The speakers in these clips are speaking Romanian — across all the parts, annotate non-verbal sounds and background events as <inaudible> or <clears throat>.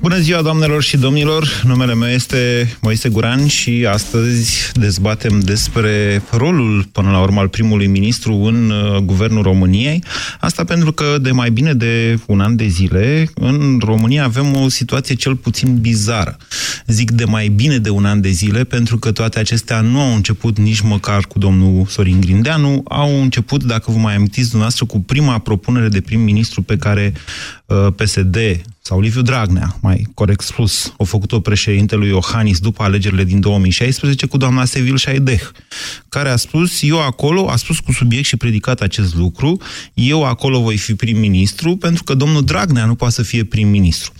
Bună ziua, doamnelor și domnilor! Numele meu este Moise Guran și astăzi dezbatem despre rolul, până la urmă, al primului ministru în uh, guvernul României. Asta pentru că de mai bine de un an de zile în România avem o situație cel puțin bizară. Zic de mai bine de un an de zile pentru că toate acestea nu au început nici măcar cu domnul Sorin Grindeanu, au început, dacă vă mai amintiți dumneavoastră, cu prima propunere de prim-ministru pe care uh, PSD sau Liviu Dragnea, mai corect spus, au făcut-o președintelui Iohannis după alegerile din 2016 cu doamna Sevil Șaideh, care a spus, eu acolo, a spus cu subiect și predicat acest lucru, eu acolo voi fi prim-ministru, pentru că domnul Dragnea nu poate să fie prim-ministru.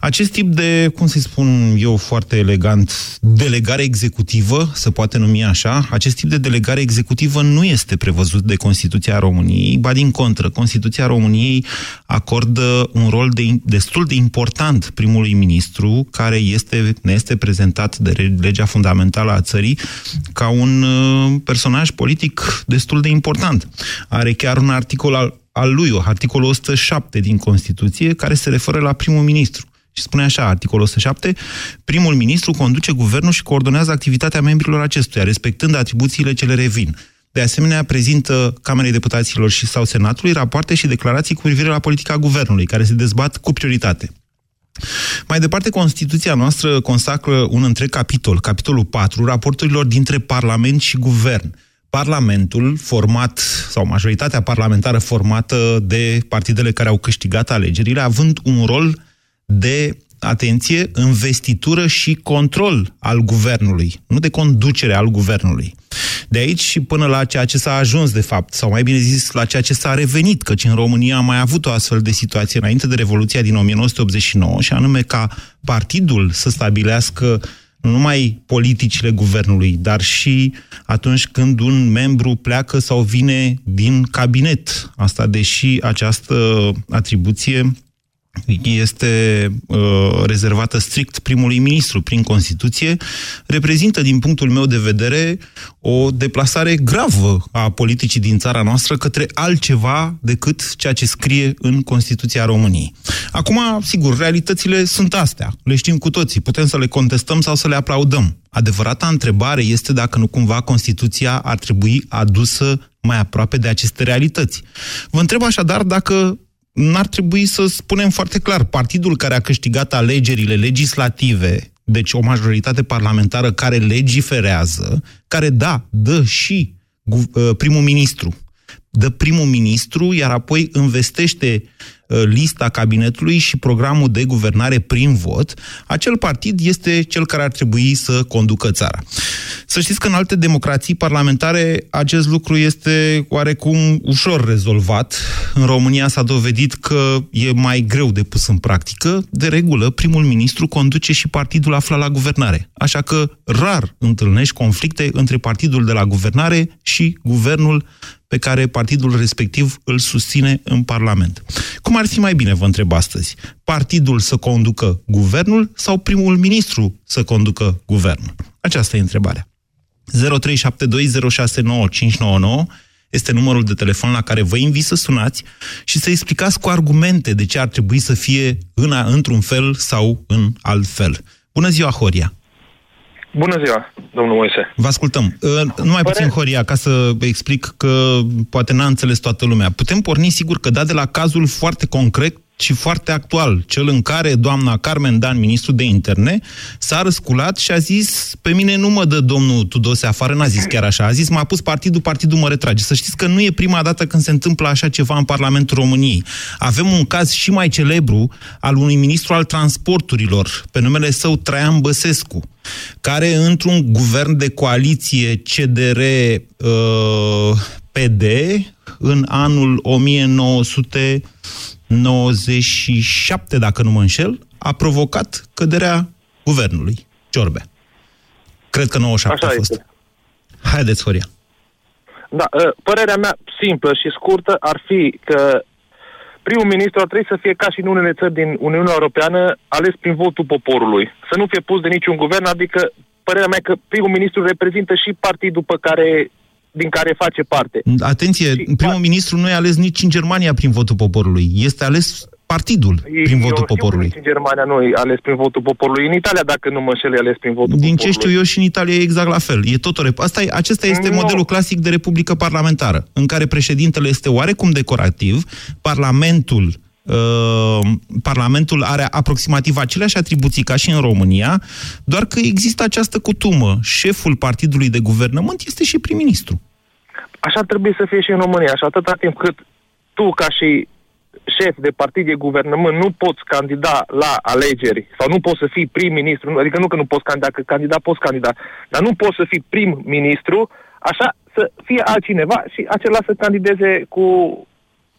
Acest tip de, cum să spun eu foarte elegant, delegare executivă, se poate numi așa, acest tip de delegare executivă nu este prevăzut de Constituția României, ba din contră, Constituția României acordă un rol de, destul de important primului ministru, care este, ne este prezentat de legea fundamentală a țării ca un uh, personaj politic destul de important. Are chiar un articol al, al lui, articolul 107 din Constituție, care se referă la primul ministru. Și spune așa, articolul 107, primul ministru conduce guvernul și coordonează activitatea membrilor acestuia, respectând atribuțiile ce le revin. De asemenea, prezintă Camerei Deputaților și sau Senatului rapoarte și declarații cu privire la politica guvernului, care se dezbat cu prioritate. Mai departe, Constituția noastră consacră un întreg capitol, capitolul 4, raporturilor dintre Parlament și Guvern. Parlamentul format, sau majoritatea parlamentară formată de partidele care au câștigat alegerile, având un rol de atenție, investitură și control al guvernului, nu de conducere al guvernului. De aici și până la ceea ce s-a ajuns, de fapt, sau mai bine zis, la ceea ce s-a revenit, căci în România am mai avut o astfel de situație înainte de Revoluția din 1989, și anume ca partidul să stabilească nu numai politicile guvernului, dar și atunci când un membru pleacă sau vine din cabinet. Asta deși această atribuție este uh, rezervată strict primului ministru prin Constituție, reprezintă, din punctul meu de vedere, o deplasare gravă a politicii din țara noastră către altceva decât ceea ce scrie în Constituția României. Acum, sigur, realitățile sunt astea. Le știm cu toții. Putem să le contestăm sau să le aplaudăm. Adevărata întrebare este dacă nu cumva Constituția ar trebui adusă mai aproape de aceste realități. Vă întreb așadar dacă n-ar trebui să spunem foarte clar, partidul care a câștigat alegerile legislative, deci o majoritate parlamentară care legiferează, care, da, dă și uh, primul ministru, dă primul ministru, iar apoi investește Uh, lista cabinetului și programul de guvernare prin vot, acel partid este cel care ar trebui să conducă țara. Să știți că în alte democrații parlamentare acest lucru este oarecum ușor rezolvat. În România s-a dovedit că e mai greu de pus în practică. De regulă, primul ministru conduce și partidul aflat la guvernare. Așa că rar întâlnești conflicte între partidul de la guvernare și guvernul pe care partidul respectiv îl susține în Parlament. Cum ar fi mai bine, vă întreb astăzi, partidul să conducă guvernul sau primul ministru să conducă guvernul? Aceasta e întrebarea. 0372069599 este numărul de telefon la care vă invit să sunați și să explicați cu argumente de ce ar trebui să fie în, într-un fel sau în alt fel. Bună ziua, Horia! Bună ziua, domnul Moise. Vă ascultăm. Uh, numai Pare... puțin, Horia, ca să explic că poate n-a înțeles toată lumea. Putem porni, sigur, că da de la cazul foarte concret și foarte actual, cel în care doamna Carmen Dan, ministru de interne, s-a răsculat și a zis, pe mine nu mă dă domnul Tudose afară, n-a zis chiar așa, a zis, m-a pus partidul, partidul mă retrage. Să știți că nu e prima dată când se întâmplă așa ceva în Parlamentul României. Avem un caz și mai celebru al unui ministru al transporturilor, pe numele său Traian Băsescu, care într-un guvern de coaliție CDR uh, PD, în anul 1900 97, dacă nu mă înșel, a provocat căderea guvernului, Ciorbea. Cred că 97 Așa a fost. Este. Haideți, Horia. Da, ă, părerea mea simplă și scurtă ar fi că primul ministru ar trebui să fie ca și în unele țări din Uniunea Europeană ales prin votul poporului. Să nu fie pus de niciun guvern, adică părerea mea că primul ministru reprezintă și partidul pe care din care face parte. Atenție, și primul ministru nu e ales nici în Germania prin votul poporului. Este ales partidul prin eu votul poporului. în Germania nu e ales prin votul poporului. În Italia, dacă nu mă înșel, e ales prin votul Din poporului. ce știu eu și în Italia e exact la fel. E tot o rep- Asta e, acesta este no. modelul clasic de republică parlamentară, în care președintele este oarecum decorativ, parlamentul Uh, Parlamentul are aproximativ aceleași atribuții ca și în România, doar că există această cutumă. Șeful partidului de guvernământ este și prim-ministru. Așa trebuie să fie și în România. Și atâta timp cât tu, ca și șef de partid de guvernământ, nu poți candida la alegeri sau nu poți să fii prim-ministru, adică nu că nu poți candida, că candida poți candida, dar nu poți să fii prim-ministru, așa să fie altcineva și acela să candideze cu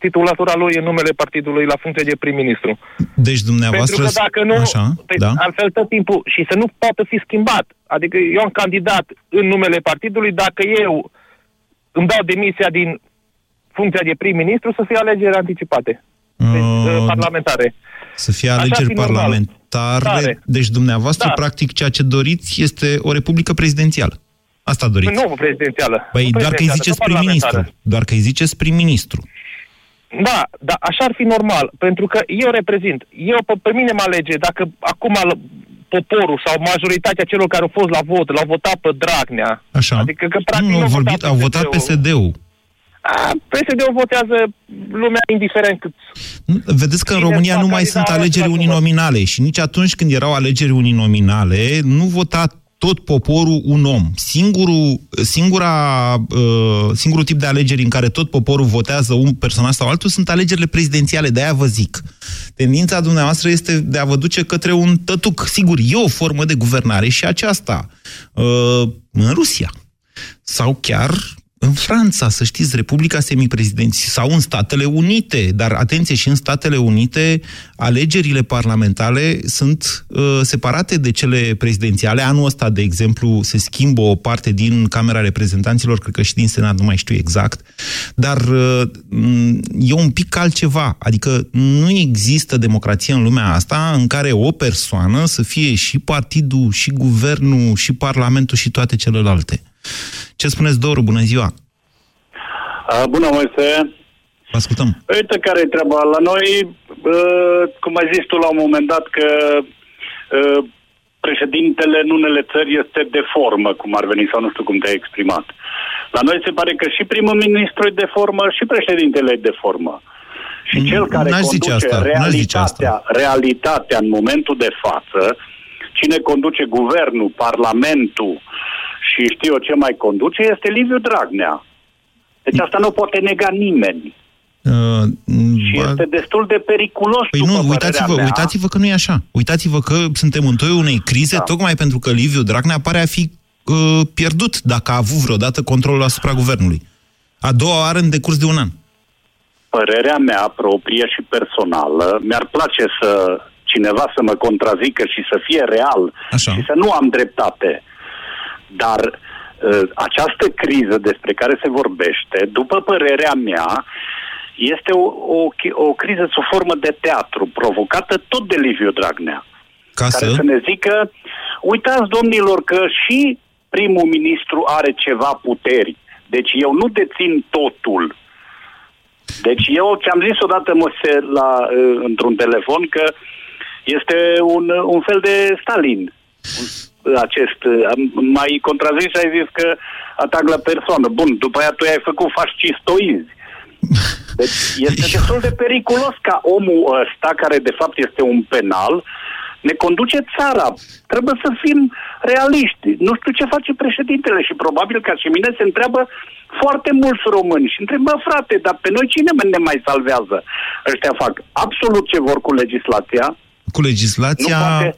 titulatura lui în numele partidului la funcție de prim-ministru. Deci dumneavoastră... Pentru că dacă nu, Așa, pe, da. altfel tot timpul, și să nu poată fi schimbat. Adică eu am candidat în numele partidului, dacă eu îmi dau demisia din funcția de prim-ministru, să fie alegeri anticipate. Deci, uh, parlamentare. Să fie alegeri parlamentare. Deci dumneavoastră, da. practic, ceea ce doriți este o republică prezidențială. Asta doriți. Nu prezidențială. Păi doar că îi ziceți prim-ministru. Doar că îi ziceți prim-ministru. Da, dar așa ar fi normal, pentru că eu reprezint. Eu, pe, pe mine mă alege, dacă acum poporul sau majoritatea celor care au fost la vot, l-au votat pe Dragnea. Așa. Adică că practic nu, nu vorbit, au votat PSD-ul. PSD-ul votează lumea indiferent cât... Vedeți că în România nu mai sunt alegeri uninominale și nici atunci când erau alegeri uninominale, nu vota tot poporul un om. Singurul, singura, uh, singurul tip de alegeri în care tot poporul votează un personaj sau altul sunt alegerile prezidențiale, de-aia vă zic. Tendința dumneavoastră este de a vă duce către un tătuc. Sigur, e o formă de guvernare și aceasta uh, în Rusia. Sau chiar în Franța, să știți, Republica Semiprezidenții sau în Statele Unite, dar atenție, și în Statele Unite alegerile parlamentare sunt uh, separate de cele prezidențiale. Anul ăsta, de exemplu, se schimbă o parte din Camera Reprezentanților, cred că și din Senat, nu mai știu exact, dar uh, e un pic altceva. Adică nu există democrație în lumea asta în care o persoană să fie și partidul, și guvernul, și parlamentul, și toate celelalte. Ce spuneți, Doru? Bună ziua! Bună, Moise! Vă ascultăm. Uite care e treaba. La noi, cum ai zis tu la un moment dat, că președintele în unele țări este de formă, cum ar veni, sau nu știu cum te-ai exprimat. La noi se pare că și primul ministru e de formă și președintele e de formă. Și cel care conduce asta. realitatea, asta. realitatea în momentul de față, cine conduce guvernul, parlamentul, și știu eu ce mai conduce, este Liviu Dragnea. Deci asta nu poate nega nimeni. Uh, și ba... este destul de periculos. Păi nu, uitați-vă, mea. uitați-vă că nu e așa. Uitați-vă că suntem în toiul unei crize, da. tocmai pentru că Liviu Dragnea pare a fi uh, pierdut, dacă a avut vreodată controlul asupra guvernului. A doua oară în decurs de un an. Părerea mea proprie și personală, mi-ar place să cineva să mă contrazică și să fie real Așa. și să nu am dreptate. Dar uh, această criză despre care se vorbește, după părerea mea, este o, o, o criză sub formă de teatru, provocată tot de Liviu Dragnea. Ca care să... să ne zică, uitați domnilor că și primul ministru are ceva puteri. Deci eu nu dețin totul. Deci eu ți-am zis odată, Mose, la, uh, într-un telefon că este un, un fel de Stalin. Un acest... Am mai contrazis și ai zis că atac la persoană. Bun, după aia tu ai făcut fascistoizi. Deci este <laughs> destul de periculos ca omul ăsta, care de fapt este un penal, ne conduce țara. Trebuie să fim realiști. Nu știu ce face președintele și probabil ca și mine se întreabă foarte mulți români și întrebă, frate, dar pe noi cine ne mai salvează? Ăștia fac absolut ce vor cu legislația. Cu legislația... Nu poate,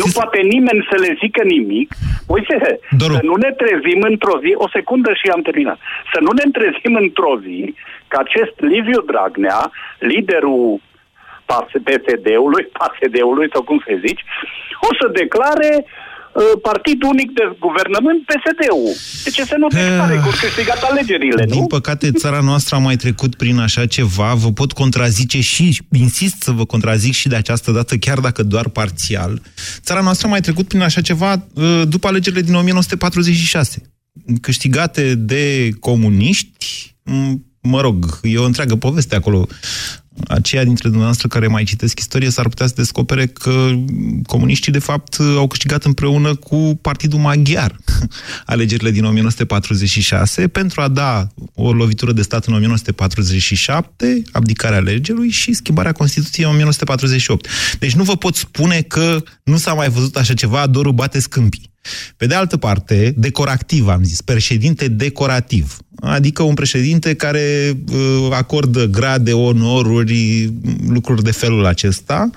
nu poate nimeni să le zică nimic. Uite, Doru. să nu ne trezim într-o zi, o secundă și am terminat, să nu ne trezim într-o zi că acest Liviu Dragnea, liderul PSD-ului, <laughs> PSD-ului sau cum se zici, o să declare uh, partid unic de guvernământ, PSD-ul. De ce să nu declare că câștigat alegerile, Din nu? păcate, țara noastră a mai trecut prin așa ceva. Vă pot contrazice și, insist să vă contrazic și de această dată, chiar dacă doar parțial. Țara noastră a mai trecut prin așa ceva uh, după alegerile din 1946. Câștigate de comuniști, m- mă rog, e o întreagă poveste acolo. Aceia dintre dumneavoastră care mai citesc istorie s-ar putea să descopere că comuniștii, de fapt, au câștigat împreună cu Partidul Maghiar <laughs> alegerile din 1946 pentru a da o lovitură de stat în 1947, abdicarea alegerilor și schimbarea Constituției în 1948. Deci nu vă pot spune că nu s-a mai văzut așa ceva, dorul bate scâmpii. Pe de altă parte, decorativ, am zis, președinte decorativ. Adică un președinte care uh, acordă grade, onoruri, lucruri de felul acesta.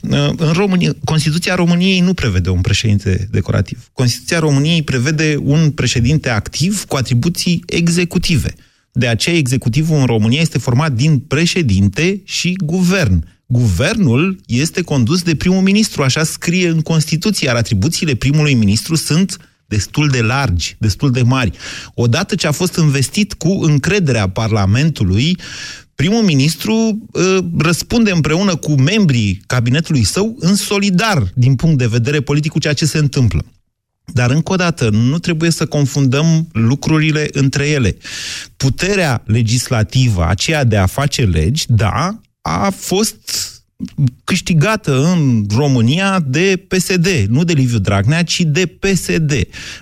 Uh, în România, Constituția României nu prevede un președinte decorativ. Constituția României prevede un președinte activ cu atribuții executive. De aceea, executivul în România este format din președinte și guvern. Guvernul este condus de primul ministru, așa scrie în Constituție, iar atribuțiile primului ministru sunt destul de largi, destul de mari. Odată ce a fost investit cu încrederea Parlamentului, primul ministru uh, răspunde împreună cu membrii cabinetului său în solidar din punct de vedere politic cu ceea ce se întâmplă. Dar, încă o dată, nu trebuie să confundăm lucrurile între ele. Puterea legislativă, aceea de a face legi, da, a fost câștigată în România de PSD, nu de Liviu Dragnea, ci de PSD.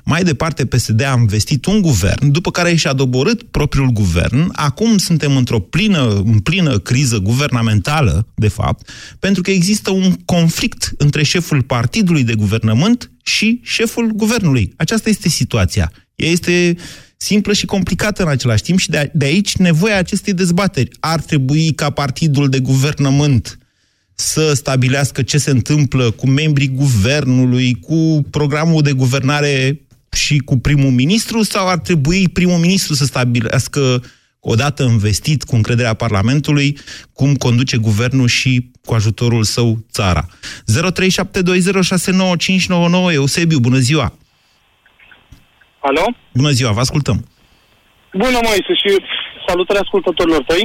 Mai departe, PSD a investit un guvern, după care și-a doborât propriul guvern. Acum suntem într-o plină, în plină criză guvernamentală, de fapt, pentru că există un conflict între șeful partidului de guvernământ și șeful guvernului. Aceasta este situația. Ea este simplă și complicată în același timp și de, de aici nevoia acestei dezbateri. Ar trebui ca partidul de guvernământ să stabilească ce se întâmplă cu membrii guvernului, cu programul de guvernare și cu primul ministru, sau ar trebui primul ministru să stabilească, odată investit cu încrederea Parlamentului, cum conduce guvernul și cu ajutorul său țara. 0372069599 Eusebiu, bună ziua! Alo? Bună ziua, vă ascultăm! Bună, Moise, și salutări ascultătorilor tăi.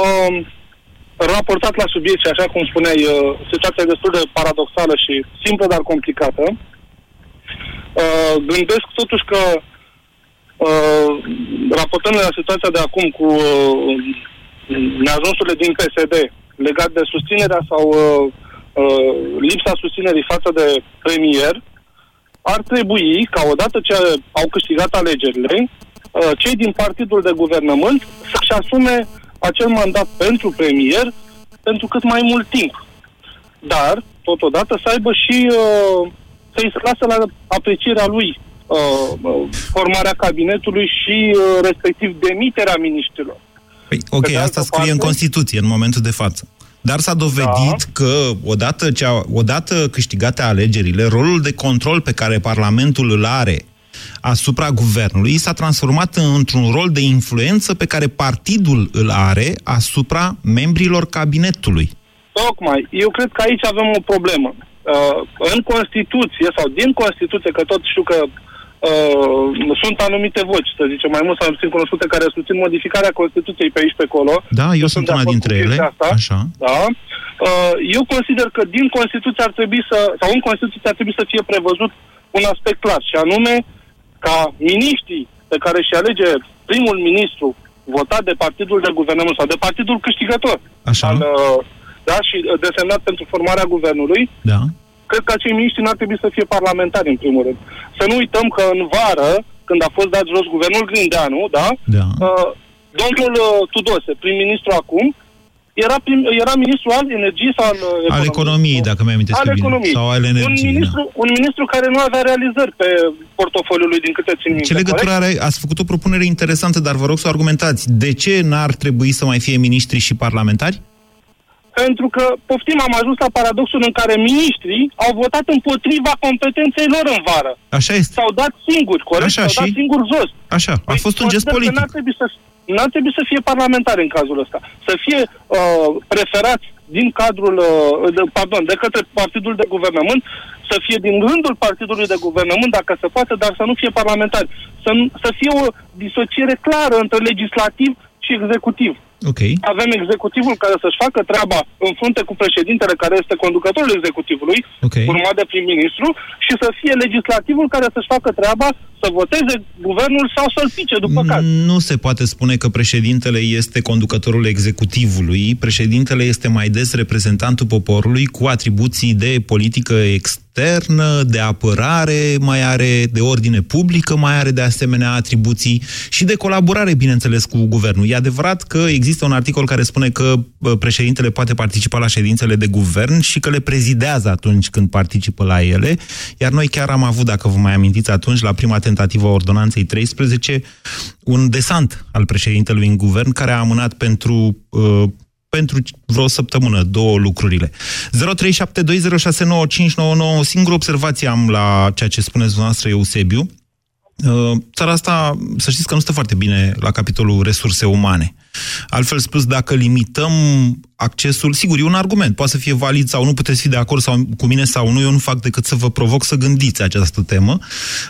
Uh, raportat la subiect și așa cum spuneai, uh, situația e destul de paradoxală și simplă, dar complicată. Uh, gândesc totuși că uh, raportând la situația de acum cu uh, neajunsurile din PSD legat de susținerea sau uh, uh, lipsa susținerii față de premier, ar trebui ca odată ce au câștigat alegerile, uh, cei din partidul de guvernământ să-și asume acel mandat pentru premier pentru cât mai mult timp. Dar, totodată, să aibă și uh, să-i se lasă la aprecierea lui uh, uh, formarea cabinetului și uh, respectiv demiterea miniștrilor. Păi, ok, Pe de asta altă scrie parte- în Constituție în momentul de față. Dar s-a dovedit Da. că odată, ce a, odată câștigate alegerile, rolul de control pe care Parlamentul îl are asupra guvernului s-a transformat într-un rol de influență pe care partidul îl are asupra membrilor cabinetului. Tocmai. Eu cred că aici avem o problemă. Uh, în Constituție, sau din Constituție, că tot știu că uh, sunt anumite voci, să zicem, mai mult sau mai puțin cunoscute, care susțin modificarea Constituției pe aici pe acolo. Da, eu sunt de una acord dintre cu ele. chestia Asta. Așa. Da. Uh, eu consider că din Constituție ar trebui să, sau în Constituție ar trebui să fie prevăzut un aspect clar, și anume ca miniștrii pe care și alege primul ministru votat de partidul de guvernământ sau de partidul câștigător Așa. al, uh, da, și uh, desemnat pentru formarea guvernului, Da. Cred că acei miniștri n-ar trebui să fie parlamentari, în primul rând. Să nu uităm că în vară, când a fost dat jos guvernul Grindeanu, da, Da. uh, domnul uh, Tudose, prim-ministru acum, era, prim, era ministru al energiei sau al uh, Al economiei, dacă mi-am al bine. economiei. Sau al un, energiei. Da. ministru, un ministru care nu avea realizări pe portofoliul lui, din câte țin minte. Ce legătură corect? are? Ați făcut o propunere interesantă, dar vă rog să o argumentați. De ce n-ar trebui să mai fie miniștri și parlamentari? Pentru că, poftim, am ajuns la paradoxul în care miniștrii au votat împotriva competenței lor în vară. Așa este. S-au dat singuri, corect? Așa, S-au dat și? singuri jos. Așa. A Păi, fost un gest consider că politic. N-ar trebui să, n-ar trebui să fie parlamentari în cazul ăsta. Să fie uh, preferați din cadrul, uh, de, pardon, de către partidul de guvernământ, să fie din rândul partidului de guvernământ, dacă se poate, dar să nu fie parlamentari. Să, să fie o disociere clară între legislativ și executiv. Okay. Avem executivul care să-și facă treaba în frunte cu președintele care este conducătorul executivului, okay. urmat de prim-ministru, și să fie legislativul care să-și facă treaba să voteze guvernul sau să-l pice după caz. Nu se poate spune că președintele este conducătorul executivului. Președintele este mai des reprezentantul poporului cu atribuții de politică externă, de apărare, mai are de ordine publică, mai are de asemenea atribuții și de colaborare, bineînțeles, cu guvernul. E adevărat că există există un articol care spune că președintele poate participa la ședințele de guvern și că le prezidează atunci când participă la ele, iar noi chiar am avut, dacă vă mai amintiți atunci, la prima tentativă a ordonanței 13, un desant al președintelui în guvern care a amânat pentru uh, pentru vreo săptămână, două lucrurile. 0372069599, o singură observație am la ceea ce spuneți dumneavoastră, Eusebiu. Uh, țara asta, să știți că nu stă foarte bine la capitolul resurse umane. Altfel spus, dacă limităm accesul, sigur, e un argument, poate să fie valid sau nu, puteți fi de acord sau, cu mine sau nu, eu nu fac decât să vă provoc să gândiți această temă.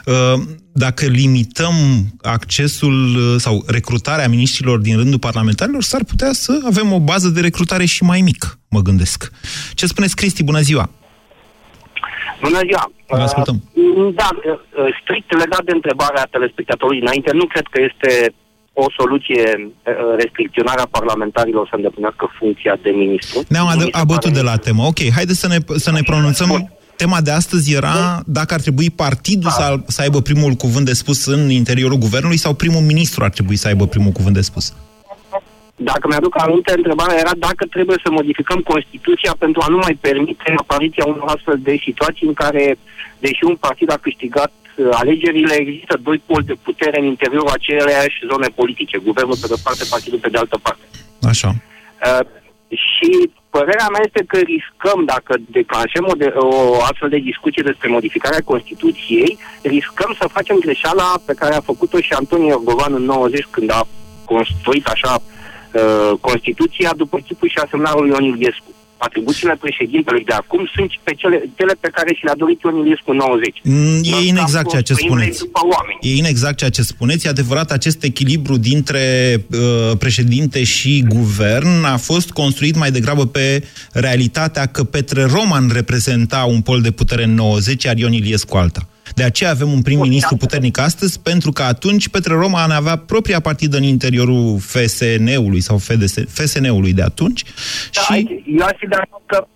Uh, dacă limităm accesul uh, sau recrutarea miniștrilor din rândul parlamentarilor, s-ar putea să avem o bază de recrutare și mai mică, mă gândesc. Ce spuneți, Cristi? Bună ziua! Bună ziua! Vă ascultăm. Uh, da, uh, strict legat de întrebarea telespectatorului înainte, nu cred că este o soluție uh, restricționarea parlamentarilor să îndeplinească funcția de ministru. Ne-am abătut de la temă. Ok, haideți să ne, să ne pronunțăm. Bun. Tema de astăzi era dacă ar trebui partidul da. să, să aibă primul cuvânt de spus în interiorul guvernului sau primul ministru ar trebui să aibă primul cuvânt de spus. Dacă mi-aduc aminte, întrebarea era dacă trebuie să modificăm Constituția pentru a nu mai permite apariția unor astfel de situații în care, deși un partid a câștigat uh, alegerile, există doi poli de putere în interiorul aceleiași zone politice, guvernul pe de parte, partidul pe de altă parte. Așa. Uh, și părerea mea este că riscăm, dacă declanșăm o, de, o astfel de discuție despre modificarea Constituției, riscăm să facem greșeala pe care a făcut-o și Antonio Orgovan în 90 când a construit așa uh, Uh, Constituția după chipul și asemnarul Ion Iliescu. Atribuțiile președintelui de acum sunt pe cele, cele pe care și le-a dorit Ion Iliescu în 90. Mm, e inexact ceea ce spuneți. E inexact ceea ce spuneți. E adevărat, acest echilibru dintre uh, președinte și guvern a fost construit mai degrabă pe realitatea că Petre Roman reprezenta un pol de putere în 90, iar Ion Iliescu alta. De aceea avem un prim-ministru puternic astăzi, pentru că atunci Petre Roman avea propria partidă în interiorul FSN-ului sau FDS, FSN-ului de atunci. Da, și... Eu aș fi de că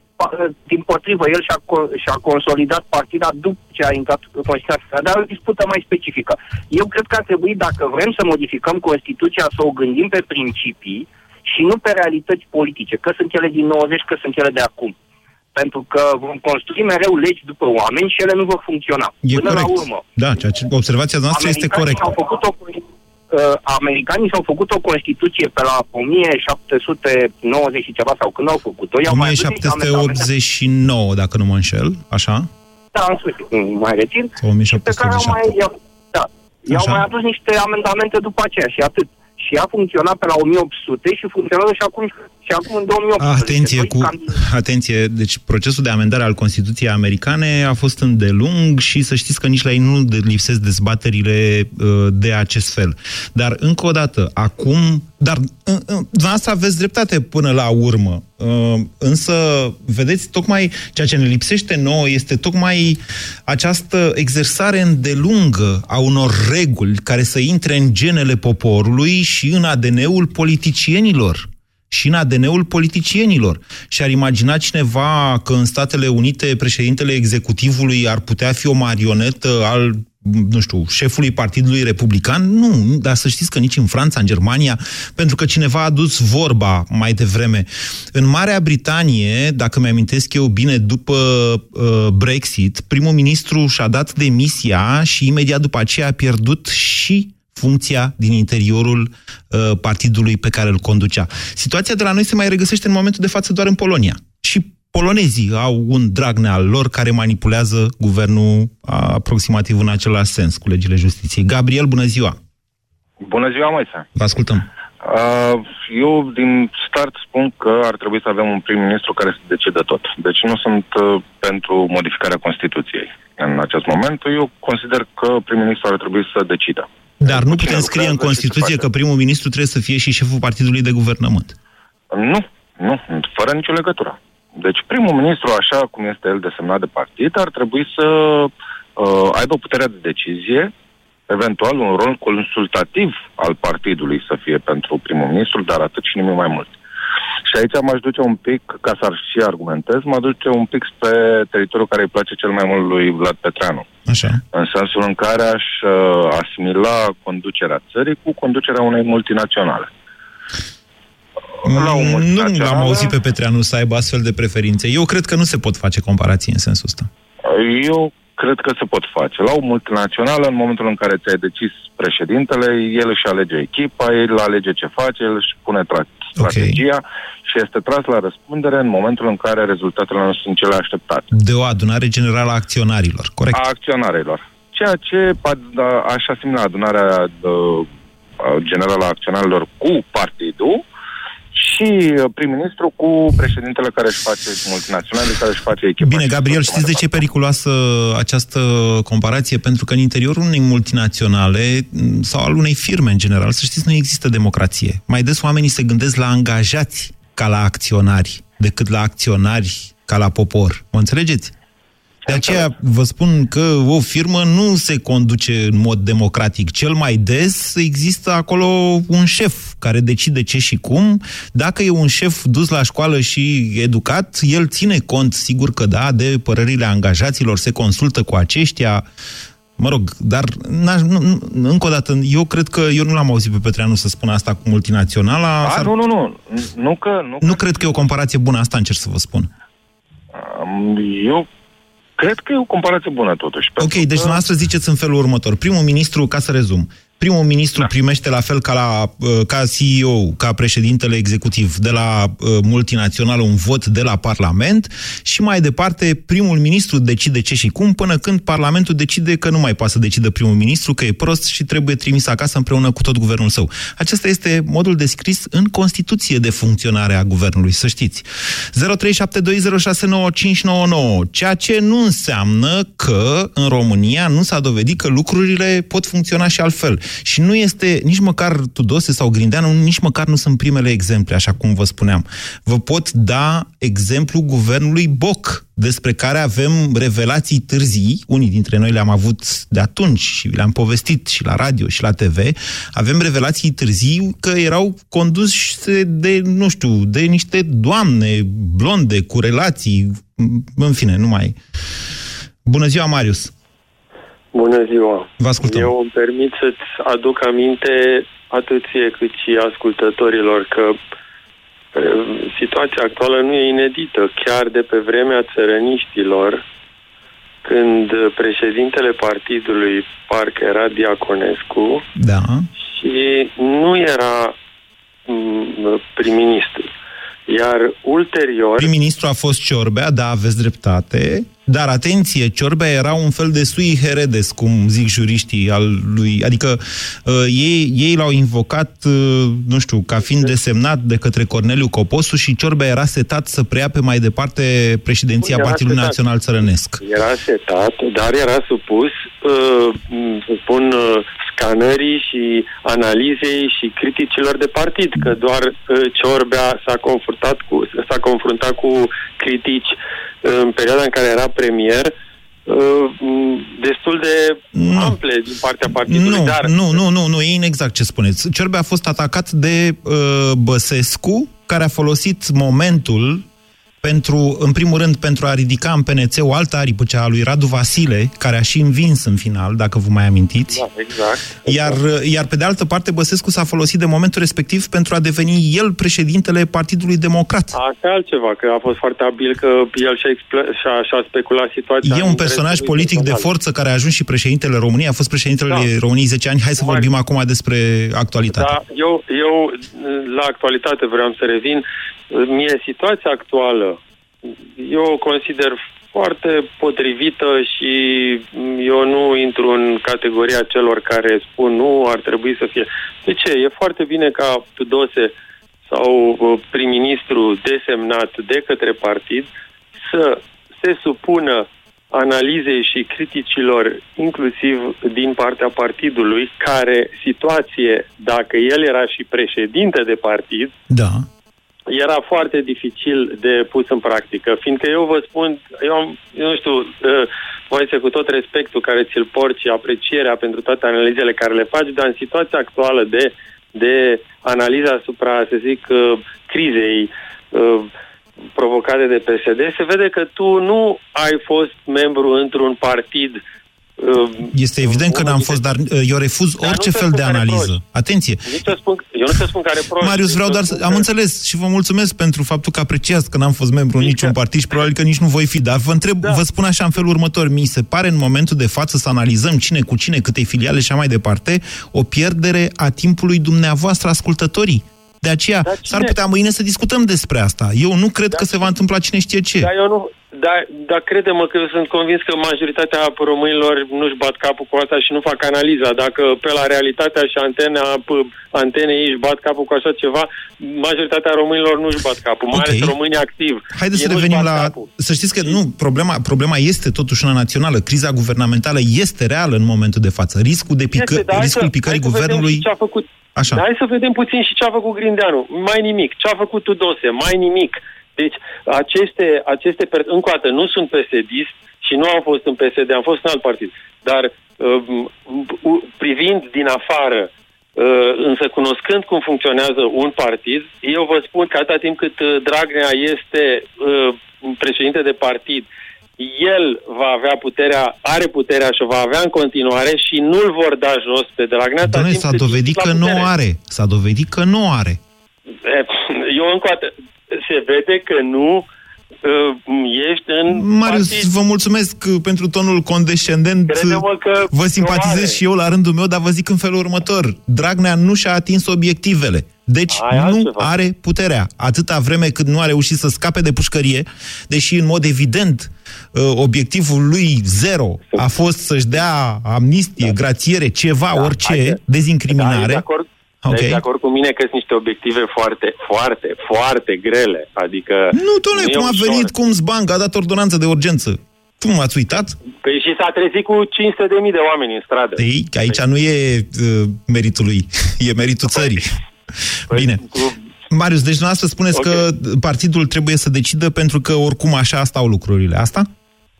din potrivă, el și-a, și-a consolidat partida după ce a intrat în Constituția, dar o dispută mai specifică. Eu cred că ar trebui, dacă vrem să modificăm Constituția, să o gândim pe principii și nu pe realități politice, că sunt ele din 90, că sunt ele de acum pentru că vom construi mereu legi după oameni și ele nu vor funcționa. E Până corect. la urmă. Da, ceea ce, observația noastră este corectă. Au făcut o, uh, americanii și-au făcut o Constituție pe la 1790 și ceva, sau când au făcut-o. 1789, dacă nu mă înșel, așa? Da, în sfârșit, mai rețin. 1787. Pe care au mai, da, i-au mai adus niște amendamente după aceea și atât și a funcționat pe la 1800 și funcționează și acum, și acum în 2018. Atenție, cu, atenție, deci procesul de amendare al Constituției americane a fost îndelung și să știți că nici la ei nu lipsesc dezbaterile uh, de acest fel. Dar, încă o dată, acum, dar uh, uh, dumneavoastră aveți dreptate până la urmă, uh, însă, vedeți, tocmai ceea ce ne lipsește nouă este tocmai această exersare îndelungă a unor reguli care să intre în genele poporului și în ADN-ul politicienilor și în ADN-ul politicienilor. Și ar imagina cineva că în Statele Unite președintele executivului ar putea fi o marionetă al nu știu, șefului Partidului Republican? Nu, dar să știți că nici în Franța, în Germania, pentru că cineva a dus vorba mai devreme. În Marea Britanie, dacă mi-amintesc eu bine, după uh, Brexit, primul ministru și-a dat demisia și imediat după aceea a pierdut și funcția din interiorul uh, partidului pe care îl conducea. Situația de la noi se mai regăsește în momentul de față doar în Polonia. Și polonezii au un Dragnea al lor care manipulează guvernul aproximativ în același sens cu legile justiției. Gabriel, bună ziua! Bună ziua, Moise! Vă ascultăm! Uh, eu din start spun că ar trebui să avem un prim-ministru care să decide tot. Deci nu sunt uh, pentru modificarea Constituției în acest moment. Eu consider că prim-ministru ar trebui să decidă. Dar nu putem scrie în Constituție că primul ministru trebuie să fie și șeful partidului de guvernământ. Nu, nu, fără nicio legătură. Deci primul ministru, așa cum este el desemnat de partid, ar trebui să uh, aibă puterea de decizie eventual un rol consultativ al partidului să fie pentru primul ministru, dar atât și nimic mai mult. Și aici m-aș duce un pic, ca să și argumentez, mă duce un pic spre teritoriul care îi place cel mai mult lui Vlad Petreanu. Așa. În sensul în care aș uh, asimila conducerea țării cu conducerea unei multinaționale. La nu am auzit pe Petreanu să aibă astfel de preferințe. Eu cred că nu se pot face comparații în sensul ăsta. Eu cred că se pot face. La o multinațională, în momentul în care ți-ai decis președintele, el își alege echipa, el alege ce face, el își pune tra- strategia okay. și este tras la răspundere în momentul în care rezultatele nu sunt cele așteptate. De o adunare generală a acționarilor, corect? A acționarilor. Ceea ce aș asimila adunarea generală a acționarilor cu partidul, și uh, prim-ministru cu președintele care își face multinaționale, care își face echipa. Bine, Gabriel, știți de ce e periculoasă această comparație? Pentru că în interiorul unei multinaționale mm, sau al unei firme în general, să știți, nu există democrație. Mai des oamenii se gândesc la angajați ca la acționari, decât la acționari ca la popor. Mă înțelegeți? De aceea vă spun că o firmă nu se conduce în mod democratic. Cel mai des există acolo un șef care decide ce și cum. Dacă e un șef dus la școală și educat, el ține cont, sigur că da, de părerile angajaților, se consultă cu aceștia. Mă rog, dar nu, încă o dată, eu cred că eu nu l-am auzit pe Petreanu să spună asta cu multinaționala. A, nu, nu, nu. Nu, că, nu, nu cred că e o comparație bună, asta încerc să vă spun. Eu Cred că e o comparație bună, totuși. Ok, deci că... dumneavoastră ziceți în felul următor. Primul ministru, ca să rezum, primul ministru da. primește la fel ca, la, uh, ca CEO, ca președintele executiv de la uh, multinațională un vot de la Parlament și mai departe primul ministru decide ce și cum până când Parlamentul decide că nu mai poate să decidă primul ministru, că e prost și trebuie trimis acasă împreună cu tot guvernul său. Acesta este modul descris în Constituție de funcționare a guvernului, să știți. 0372069599, ceea ce nu înseamnă că în România nu s-a dovedit că lucrurile pot funcționa și altfel. Și nu este nici măcar Tudose sau Grindeanu, nici măcar nu sunt primele exemple, așa cum vă spuneam. Vă pot da exemplu guvernului Boc, despre care avem revelații târzii, unii dintre noi le-am avut de atunci și le-am povestit și la radio și la TV, avem revelații târzii că erau conduse de, nu știu, de niște doamne blonde cu relații, în fine, nu mai... Bună ziua, Marius! Bună ziua! Vă ascultăm. Eu îmi permit să-ți aduc aminte atât ție cât și ascultătorilor că situația actuală nu e inedită. Chiar de pe vremea țărăniștilor, când președintele partidului parcă era Diaconescu da. și nu era prim-ministru. Iar ulterior... Prim-ministru a fost Ciorbea, da, aveți dreptate, dar atenție, Ciorbea era un fel de sui heredes, cum zic juriștii al lui, adică uh, ei, ei l-au invocat, uh, nu știu, ca fiind desemnat de către Corneliu Coposu și Ciorbea era setat să preia pe mai departe președinția era Partidului setat. Național Țărănesc. Era setat, dar era supus, uh, spun, uh, scanării și analizei și criticilor de partid, că doar uh, Ciorbea s-a confruntat cu, s-a confruntat cu critici în perioada în care era premier, uh, destul de nu. ample din partea partidului. Nu, dar... nu, nu, nu, nu, e inexact ce spuneți. Ciorbea a fost atacat de uh, Băsescu, care a folosit momentul pentru, în primul rând, pentru a ridica în PNC o altă aripă, cea a lui Radu Vasile, care a și învins în final, dacă vă mai amintiți. Da, exact. Iar, iar pe de altă parte, Băsescu s-a folosit de momentul respectiv pentru a deveni el președintele Partidului Democrat. Asta e altceva, că a fost foarte abil că el și-a, și-a, și-a speculat situația. E un personaj politic de forță care a ajuns și președintele României, a fost președintele da. României 10 ani. Hai să Mai... vorbim acum despre actualitate. Da, eu, eu la actualitate vreau să revin. Mie situația actuală, eu o consider foarte potrivită și eu nu intru în categoria celor care spun nu, ar trebui să fie. De ce? E foarte bine ca Tudose sau uh, prim-ministru desemnat de către partid să se supună analizei și criticilor, inclusiv din partea partidului, care situație, dacă el era și președinte de partid, da era foarte dificil de pus în practică, fiindcă eu vă spun, eu, am, eu nu știu, uh, Moise, cu tot respectul care ți-l porți și aprecierea pentru toate analizele care le faci, dar în situația actuală de, de analiza asupra, să zic, uh, crizei uh, provocate de PSD, se vede că tu nu ai fost membru într-un partid uh, este evident că n-am fost, dar uh, eu refuz dar orice fel de analiză. Atenție! Eu, spun, eu nu te spun care proști. Marius, vreau doar să... Am înțeles și vă mulțumesc pentru faptul că apreciați că n-am fost membru în niciun partid și probabil că nici nu voi fi, dar vă întreb, da. vă spun așa în felul următor. Mi se pare în momentul de față să analizăm cine cu cine, câte filiale și așa mai departe, o pierdere a timpului dumneavoastră, ascultătorii. De aceea, s-ar putea mâine să discutăm despre asta. Eu nu cred da. că se va întâmpla cine știe ce. Da, eu nu, da, dar crede-mă că eu sunt convins că majoritatea românilor nu-și bat capul cu asta și nu fac analiza. Dacă pe la realitatea și antena, antenei își bat capul cu așa ceva, majoritatea românilor nu-și bat capul, mai okay. ales românii activi. Haideți să revenim la... Capul. Să știți că nu, problema, problema este totuși una națională. Criza guvernamentală este reală în momentul de față. Riscul, de pică, este, riscul să, picării guvernului... Ce a făcut Așa. Dar hai să vedem puțin și ce a făcut Grindeanu. Mai nimic. Ce a făcut Tudose? Mai nimic. Deci, aceste, aceste încă o dată, nu sunt psd și nu am fost în PSD, am fost în alt partid. Dar uh, privind din afară, uh, însă cunoscând cum funcționează un partid, eu vă spun că atâta timp cât uh, Dragnea este uh, președinte de partid, el va avea puterea, are puterea și o va avea în continuare și nu-l vor da jos pe Dragnea. Doamne, s-a dovedit că nu are. S-a dovedit că nu are. Eu încă o dată, se vede că nu uh, ești în Marius, partid. vă mulțumesc uh, pentru tonul condescendent. Că vă simpatizez și eu la rândul meu, dar vă zic în felul următor. Dragnea nu și-a atins obiectivele. Deci Ai nu altceva. are puterea. Atâta vreme cât nu a reușit să scape de pușcărie, deși în mod evident uh, obiectivul lui zero a fost să-și dea amnistie, da. grațiere, ceva, da, orice, dezincriminare. Da, de acord, Okay. Deci de acord cu mine că sunt niște obiective foarte, foarte, foarte grele. Adică... Nu, domnule, cum a venit, cum Zbanc a dat ordonanță de urgență. Cum ați uitat? Păi și s-a trezit cu 500 de mii de oameni în stradă. Ei, păi, aici păi... nu e uh, meritul lui, <laughs> e meritul păi... țării. <laughs> Păi, Bine. Cu... Marius, deci dumneavoastră spuneți okay. că partidul trebuie să decidă pentru că oricum așa stau lucrurile. Asta?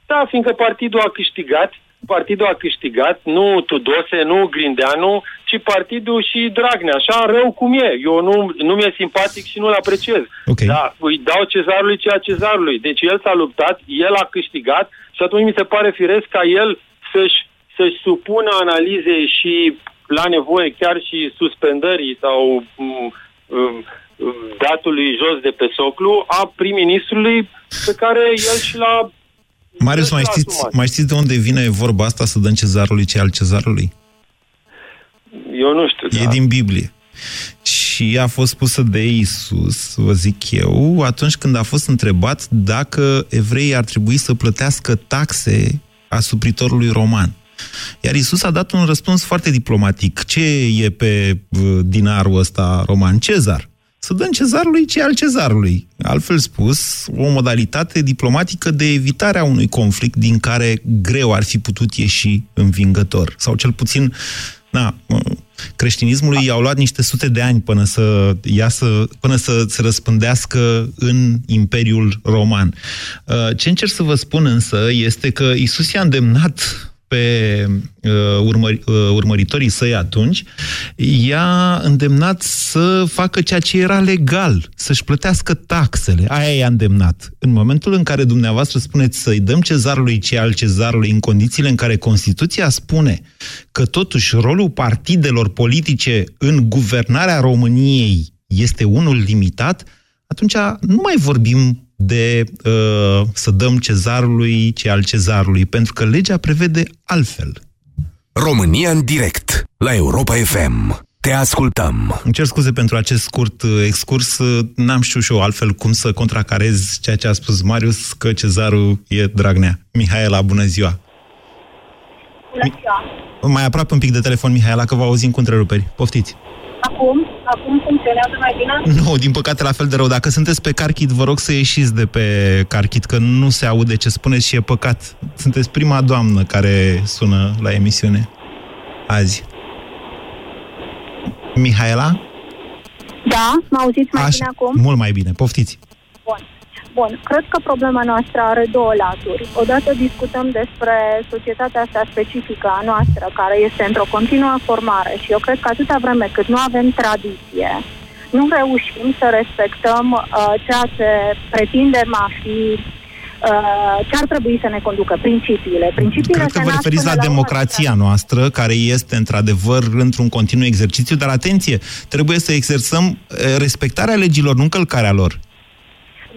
Da, fiindcă partidul a câștigat, partidul a câștigat, nu Tudose, nu Grindeanu, ci partidul și Dragnea, așa rău cum e. Eu nu, nu mi-e simpatic și nu-l apreciez. Okay. Da, îi dau cezarului ceea cezarului. Deci el s-a luptat, el a câștigat și atunci mi se pare firesc ca el să-și, să-și supună analizei și la nevoie chiar și suspendării sau um, um, datului jos de pe soclu a prim-ministrului pe care el și l-a Marius, mai știți, mai știți de unde vine vorba asta să dăm cezarului ce al cezarului? Eu nu știu. E da. din Biblie. Și a fost pusă de Isus, vă zic eu, atunci când a fost întrebat dacă evreii ar trebui să plătească taxe asupritorului roman. Iar Isus a dat un răspuns foarte diplomatic. Ce e pe uh, dinarul ăsta roman? Cezar să dăm cezarului ce al cezarului. Altfel spus, o modalitate diplomatică de evitare a unui conflict din care greu ar fi putut ieși învingător. Sau cel puțin, na, creștinismului i-au luat niște sute de ani până să iasă, până să se răspândească în Imperiul Roman. Uh, ce încerc să vă spun însă este că Isus i-a îndemnat pe uh, urmări, uh, urmăritorii săi atunci, i-a îndemnat să facă ceea ce era legal, să-și plătească taxele. Aia i-a îndemnat. În momentul în care dumneavoastră spuneți să-i dăm cezarului ce al cezarului, în condițiile în care Constituția spune că totuși rolul partidelor politice în guvernarea României este unul limitat, atunci nu mai vorbim de uh, să dăm cezarului ce al cezarului, pentru că legea prevede altfel. România în direct, la Europa FM. Te ascultăm. Îmi cer scuze pentru acest scurt uh, excurs. Uh, n-am știut și eu altfel cum să contracarez ceea ce a spus Marius, că cezarul e Dragnea. Mihaela, bună ziua! Bună ziua! Mai aproape un pic de telefon, Mihaela, că vă auzim cu întreruperi. Poftiți! Acum? Acum funcționează mai bine? Nu, din păcate la fel de rău. Dacă sunteți pe Carchit, vă rog să ieșiți de pe Carchit, că nu se aude ce spuneți și e păcat. Sunteți prima doamnă care sună la emisiune azi. Mihaela? Da, mă auziți mai Așa, bine acum? Mult mai bine, poftiți. Bun. Bun, cred că problema noastră are două laturi. Odată discutăm despre societatea asta specifică a noastră, care este într-o continuă formare și eu cred că atâta vreme cât nu avem tradiție, nu reușim să respectăm uh, ceea ce pretindem a fi uh, ce ar trebui să ne conducă, principiile. Principiile Cred că se vă nasc referiți până la urmă democrația noastră, care este într-adevăr într-un continuu exercițiu, dar atenție, trebuie să exersăm eh, respectarea legilor, nu încălcarea lor.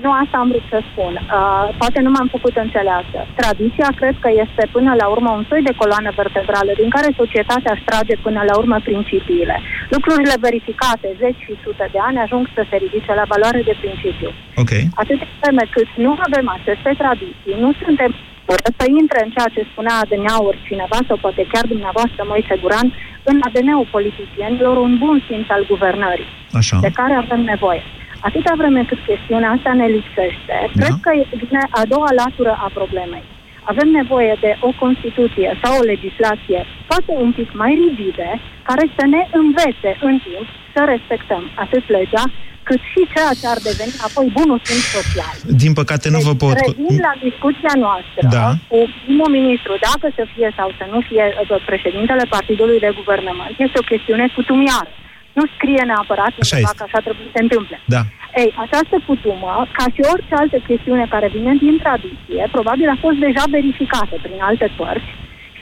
Nu asta am vrut să spun. Uh, poate nu m-am făcut înțeleasă. Tradiția cred că este până la urmă un soi de coloană vertebrală din care societatea își trage până la urmă principiile. Lucrurile verificate zeci și sute de ani ajung să se ridice la valoare de principiu. Ok. Atât de vreme cât nu avem aceste tradiții, nu suntem fără să intre în ceea ce spunea adineauri cineva sau poate chiar dumneavoastră, Moise Guran, în ADN-ul politicienilor un bun simț al guvernării, Așa. de care avem nevoie. Atâta vreme cât chestiunea asta ne lipsește, Da. cred că vine a doua latură a problemei. Avem nevoie de o Constituție sau o legislație poate un pic mai rigide, care să ne învețe în timp să respectăm atât legea, cât și ceea ce ar deveni apoi bunul simț social. Din păcate nu vă pot... Revin la discuția noastră Da. cu primul ministru, dacă să fie sau să nu fie uh, președintele Partidului de Guvernământ, este o chestiune cutumiară. Nu scrie neapărat Așa undeva este. că așa trebuie să se întâmple. Da. Ei, această cutumă, ca și orice altă chestiune care vine din tradiție, probabil a fost deja verificată prin alte părți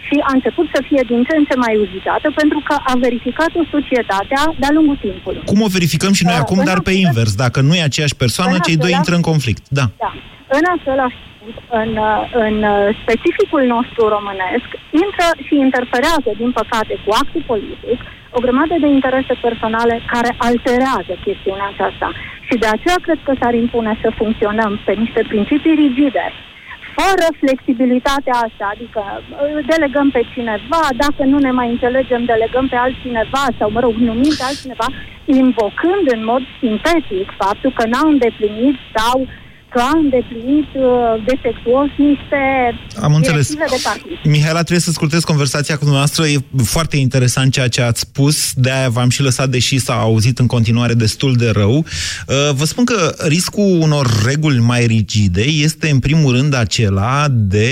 și a început să fie din ce în ce mai uzitată pentru că a verificat-o societatea de-a lungul timpului. Cum o verificăm și noi Da, acum, în dar pe același- invers? Dacă nu e aceeași persoană, În cei doi același- intră în conflict. Da. Da. În același timp, în, uh, în uh, specificul nostru românesc, intră și interferează, din păcate, cu actul politic, o grămadă de interese personale care alterează chestiunea aceasta. Și de aceea cred că s-ar impune să funcționăm pe niște principii rigide, fără flexibilitatea asta, adică uh, delegăm pe cineva, dacă nu ne mai înțelegem, delegăm pe altcineva sau, mă rog, numim pe altcineva, invocând în mod sintetic faptul că n-au îndeplinit sau că a îndeplinit uh, defectuos niște Am înțeles. directive de partid. Mihaela, trebuie să scurtez conversația cu dumneavoastră. E foarte interesant ceea ce ați spus, de-aia v-am și lăsat, deși s-a auzit în continuare destul de rău. Uh, Vă spun că riscul unor reguli mai rigide este în primul rând acela de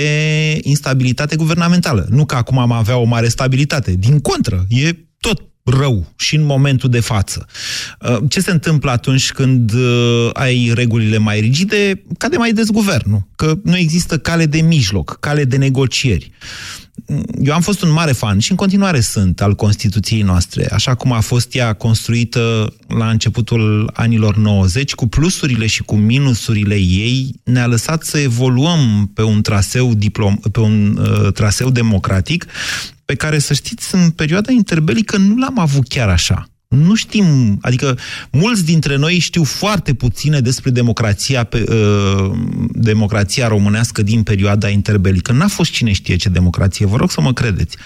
instabilitate guvernamentală. Nu că acum am avea o mare stabilitate. Din contră, e tot rău și în momentul de față. Uh, Ce se întâmplă atunci când uh, ai regulile mai rigide? Cade mai des guvernul, că nu există cale de mijloc, cale de negocieri. Eu am fost un mare fan și în continuare sunt al Constituției noastre, așa cum a fost ea construită la începutul anilor 90, cu plusurile și cu minusurile ei, ne-a lăsat să evoluăm pe un traseu, diplom, pe un uh, traseu democratic, pe care, să știți, în perioada interbelică nu l-am avut chiar așa. Nu știm, adică mulți dintre noi știu foarte puține despre democrația, pe, uh, democrația românească din perioada interbelică. N-a fost cine știe ce democrație, vă rog să mă credeți. 0372069599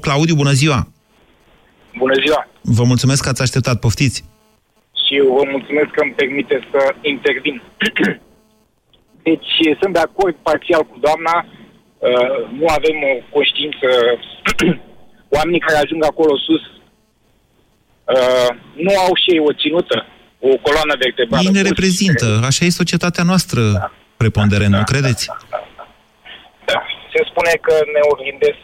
Claudiu, bună ziua! Bună ziua! Vă mulțumesc că ați așteptat, poftiți! Și eu vă mulțumesc că îmi permite să intervin. <clears throat> deci sunt de acord parțial cu doamna. Uh, nu avem o conștiință. <clears throat> Oamenii care ajung acolo sus uh, nu au și ei o ținută, o coloană vertebrală. Ei ne Mulți reprezintă, așa e societatea noastră preponderent, nu credeți? Da. Se spune că ne oglindesc,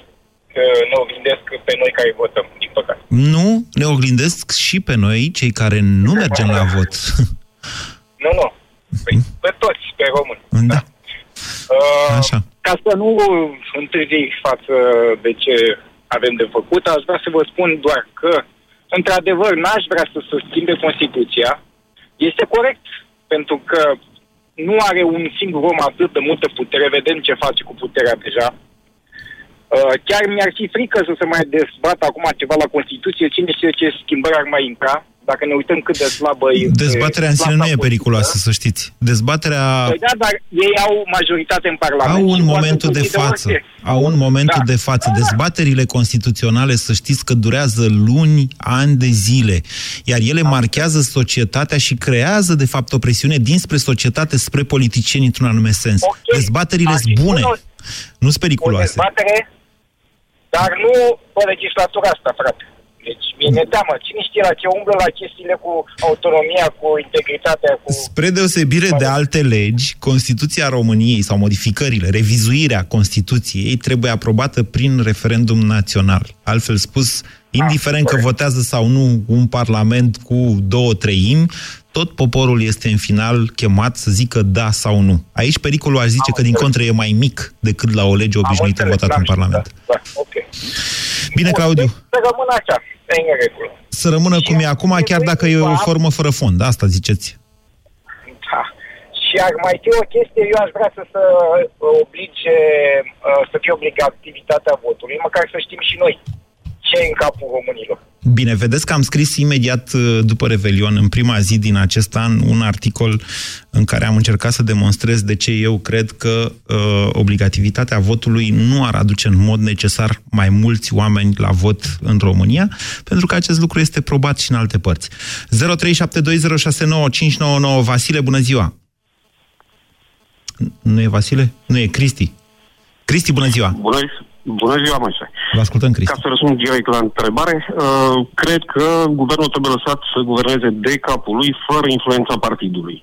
că ne oglindesc pe noi care votăm, din păcate. Nu, ne oglindesc și pe noi, cei care nu mergem la vot. Nu, nu. Păi, pe toți, pe români. Da. Uh, Așa. Ca să nu întârzi față de ce avem de făcut, aș vrea să vă spun doar că, într-adevăr, n-aș vrea să se schimbe Constituția. Este corect, pentru că nu are un singur om atât de multă putere, vedem ce face cu puterea deja. Uh, chiar mi-ar fi frică să se mai dezbată acum ceva la Constituție, cine știe ce schimbări ar mai intra, dacă ne uităm cât de slabă e... Dezbaterea în sine nu e periculoasă, să știți. Dezbaterea... Păi da, dar ei au majoritate în Parlament. Au în momentul de față. Au în momentul da. de față. Dezbaterile constituționale, să știți că durează luni, ani de zile. Iar ele da. marchează societatea și creează, de fapt, o presiune dinspre societate spre politicieni într-un anume sens. Okay. Dezbaterile sunt bune. Nu sunt periculoase. O dezbatere dar nu pe legislatura asta, frate. Deci mi-e teamă. Cine știe la ce umblă la chestiile cu autonomia, cu integritatea, cu... Spre deosebire de alte legi, Constituția României sau modificările, revizuirea Constituției trebuie aprobată prin referendum național. Altfel spus, indiferent că votează sau nu un parlament cu două treimi, tot poporul este în final chemat să zică da sau nu. Aici pericolul aș zice Am că din contră e mai mic decât la o lege obișnuită votată în Parlament. Da, da, ok. Bine, Bun, Claudiu. Să rămână așa, în regulă. Să rămână cum e acum, chiar dacă e o formă fără fond. Asta ziceți. Da. Și ar mai fi o chestie, eu aș vrea să se oblige, uh, să fie obligativitatea votului, măcar să știm și noi ce e în capul românilor. Bine, vedeți că am scris imediat uh, după Revelion, în prima zi din acest an, un articol în care am încercat să demonstrez de ce eu cred că uh, obligativitatea votului nu ar aduce în mod necesar mai mulți oameni la vot în România, pentru că acest lucru este probat și în alte părți. 0372069599 Vasile, bună ziua! Nu e Vasile? Nu e Cristi. Cristi, bună ziua! Bună, Bună ziua, Moise. Vă ascultăm, Cristi. Ca să răspund direct la întrebare, uh, cred că guvernul trebuie lăsat să guverneze de capul lui, fără influența partidului.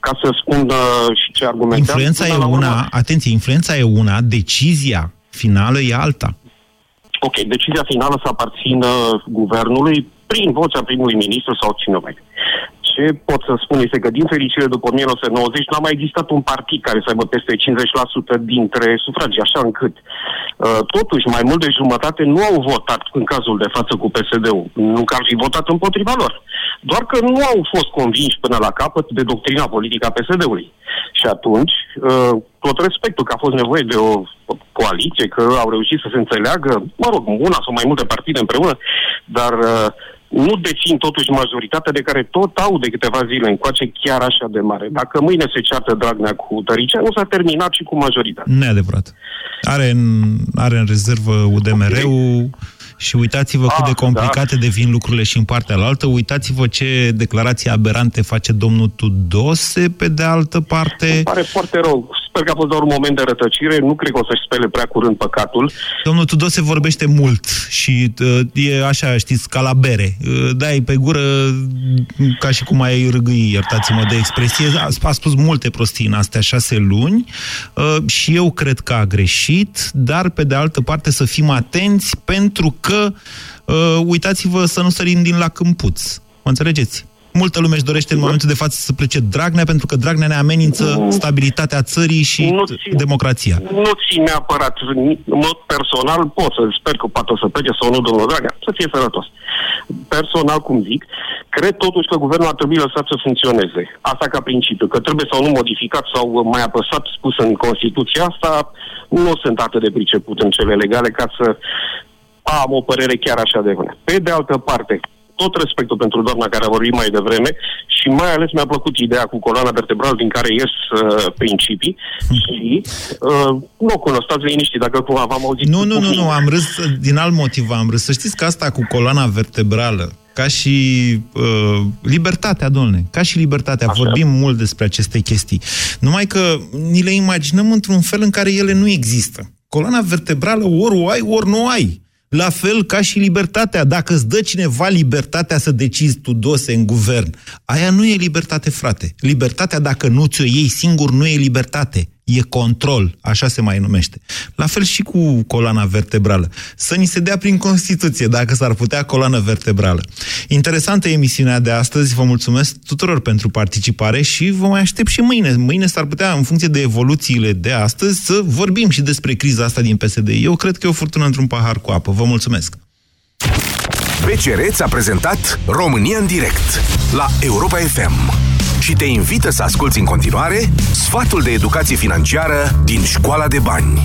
Ca să spun uh, și ce argumentează... Influența e una, urmă... atenție, influența e una, decizia finală e alta. Ok, decizia finală să aparțină guvernului prin vocea primului ministru sau cine mai ce pot să spun este că, din fericire, după 1990 n-a mai existat un partid care să aibă peste 50% dintre sufragii, așa încât, uh, totuși, mai mult de jumătate nu au votat în cazul de față cu PSD-ul. Nu că ar fi votat împotriva lor. Doar că nu au fost convinși până la capăt de doctrina politică a PSD-ului. Și atunci, uh, tot respectul că a fost nevoie de o coaliție, că au reușit să se înțeleagă, mă rog, una sau mai multe partide împreună, dar uh, nu dețin totuși majoritatea de care tot au de câteva zile încoace chiar așa de mare. Dacă mâine se ceartă Dragnea cu Tăricea, nu s-a terminat și cu majoritatea. Neadevărat. Are în, are în rezervă UDMR-ul, și uitați-vă cât de ah, complicate da. devin lucrurile și în partea altă. Uitați-vă ce declarații aberante face domnul Tudose pe de altă parte. Îmi pare foarte rău. Sper că a fost doar un moment de rătăcire. Nu cred că o să-și spele prea curând păcatul. Domnul Tudose vorbește mult și uh, e așa, știți, ca la bere. Uh, dai pe gură ca și cum ai râgâi, iertați-mă de expresie. A, a spus multe prostii în astea șase luni uh, și eu cred că a greșit, dar pe de altă parte să fim atenți pentru că că uh, uitați-vă să nu sărim din la câmpuț. Mă înțelegeți? Multă lume își dorește în momentul de față să plece Dragnea, pentru că Dragnea ne amenință stabilitatea țării și nu țin, democrația. Nu țin neapărat, în mod personal, pot să sper că poate o să plece sau nu domnul Dragnea, să fie sănătos. Personal, cum zic, cred totuși că guvernul ar trebui lăsat să funcționeze. Asta ca principiu, că trebuie sau nu modificat sau mai apăsat spus în Constituția asta, nu sunt atât de priceput în cele legale ca să am o părere chiar așa de bună. Pe de altă parte, tot respectul pentru doamna care a vorbit mai devreme și mai ales mi-a plăcut ideea cu coloana vertebrală din care ies uh, principii și uh, nu o cunosc, stați liniștit dacă cumva v-am auzit. Nu, nu, nu, nu, am râs din alt motiv, am râs. Să știți că asta cu coloana vertebrală, ca și uh, libertatea, domnule, ca și libertatea, Așa. vorbim mult despre aceste chestii. Numai că ni le imaginăm într-un fel în care ele nu există. Coloana vertebrală ori o ai, ori nu o ai. La fel ca și libertatea. Dacă îți dă cineva libertatea să decizi tu dose în guvern, aia nu e libertate, frate. Libertatea, dacă nu ți-o iei singur, nu e libertate e control, așa se mai numește. La fel și cu coloana vertebrală. Să ni se dea prin Constituție, dacă s-ar putea coloană vertebrală. Interesantă emisiunea de astăzi, vă mulțumesc tuturor pentru participare și vă mai aștept și mâine. Mâine s-ar putea, în funcție de evoluțiile de astăzi, să vorbim și despre criza asta din PSD. Eu cred că e o furtună într-un pahar cu apă. Vă mulțumesc! BCR ți-a prezentat România în direct la Europa FM și te invită să asculti în continuare sfatul de educație financiară din Școala de Bani.